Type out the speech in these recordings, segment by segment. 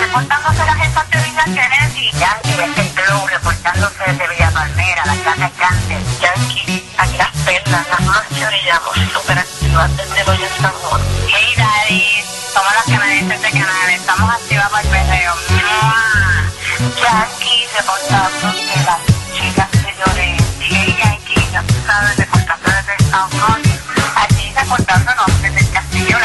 reportándose la jefa de Villa Kennedy. Yankee, este Flow, reportándose desde Villa Palmera, la casa Cáncer. Yankee, aquí las perlas, las más brillamos, súper activas desde Loya San Juan. Hey, Daddy, somos las canadienses de Canadá, estamos activas para el perreo. Yankee, reportándose las chicas de Lloret. Hey, Yankee, ya sabes, reportando desde San Juan. Aquí reportándonos desde el castillo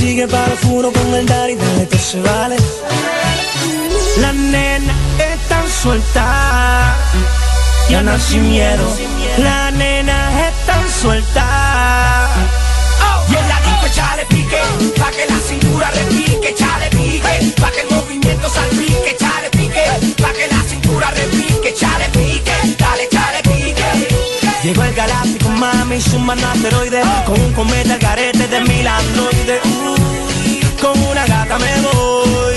Sigue para el furo con el daddy, dale que se vale. La nena está suelta, ya no sin miedo. La nena está suelta. Mami su mano asteroide. Con un cometa al garete de mil androides. Con una gata me voy.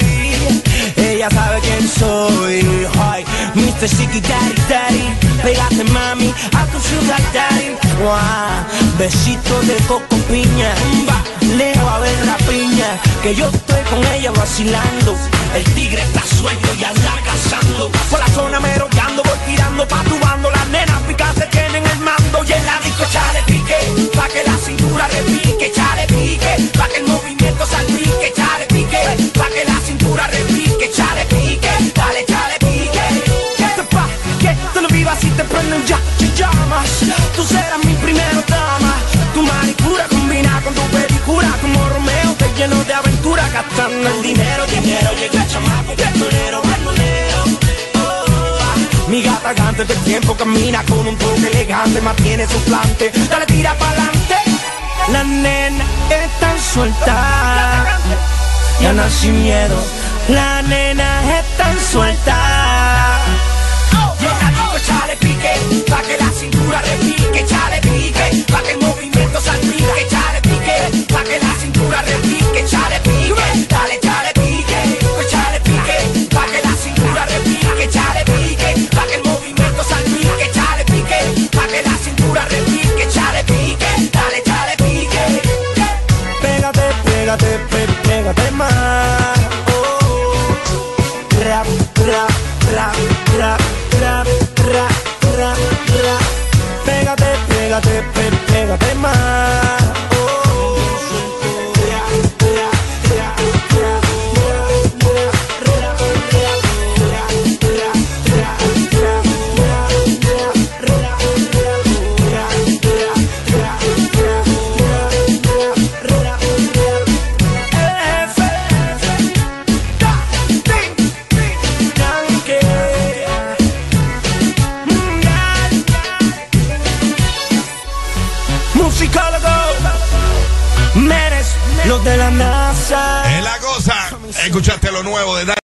Ella sabe quién soy. Ay, Mr. Chiqui Daddy Daddy Pégate mami a tu sugar daddy. Guau, Besito de coco piña. Leo a ver la piña Que yo estoy con ella vacilando. El tigre está suelto y anda si te prenden ya, te llamas Tú serás mi primera dama. Tu manicura combina con tu pedicura Como Romeo te lleno de aventura Gastando el dinero, dinero Llega chamaco, balmonero Oh, Mi gata antes del tiempo camina con un toque elegante Mantiene su plante, dale tira pa'lante. La nena está suelta. Ya no sin miedo. La nena está suelta Quédate Menes, los de la NASA. Es la cosa. Escuchaste lo nuevo de